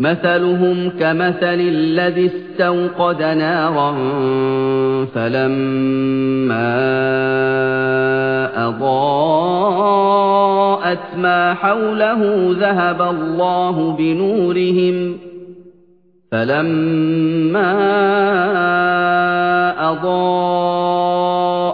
مثلهم كمثل الذي استوقد نارا فلما أضاءت ما حوله ذهب الله بنورهم فلما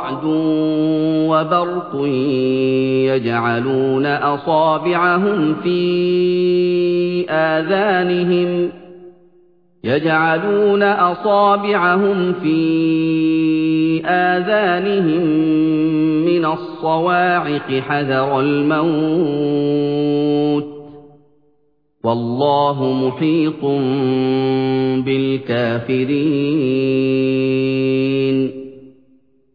ورعد وبرق يجعلون أصابعهم في آذانهم يجعلون أصابعهم في آذانهم من الصواعق حذر الموت والله محيط بالكافرين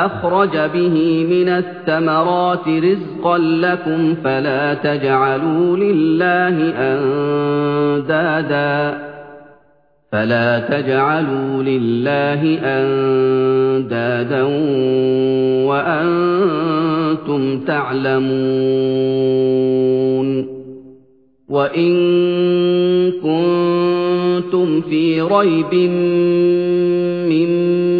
فأخرج به من الثمرات رزقا لكم فلا تجعلوا لله أندادا. فلا تجعلوا لله أندادا وأنتم تعلمون. وإن كنتم في ريب مما